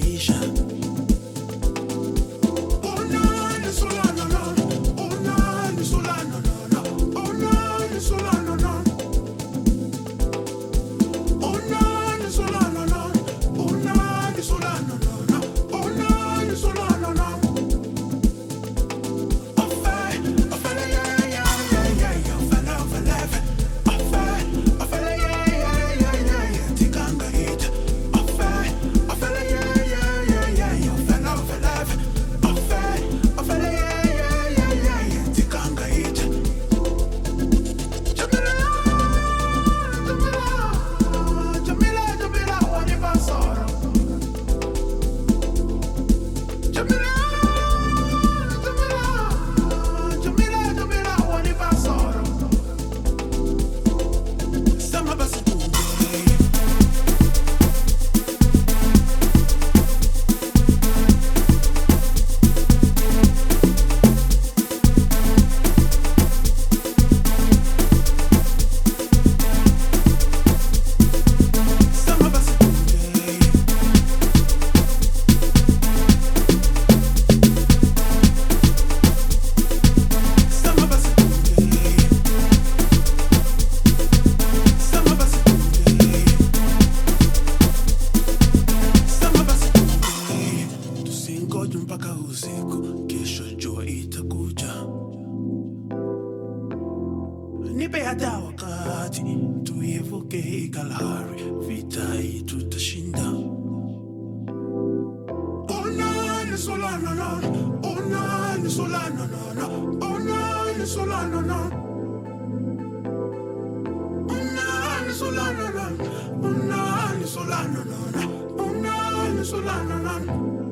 一下。Ngesikhathi tuyivuke ikalahari vita yethu tashinda onani oh, solana nana onani oh, solana nana onani oh, solana nana onani solana nana onani solana nana onani solana nana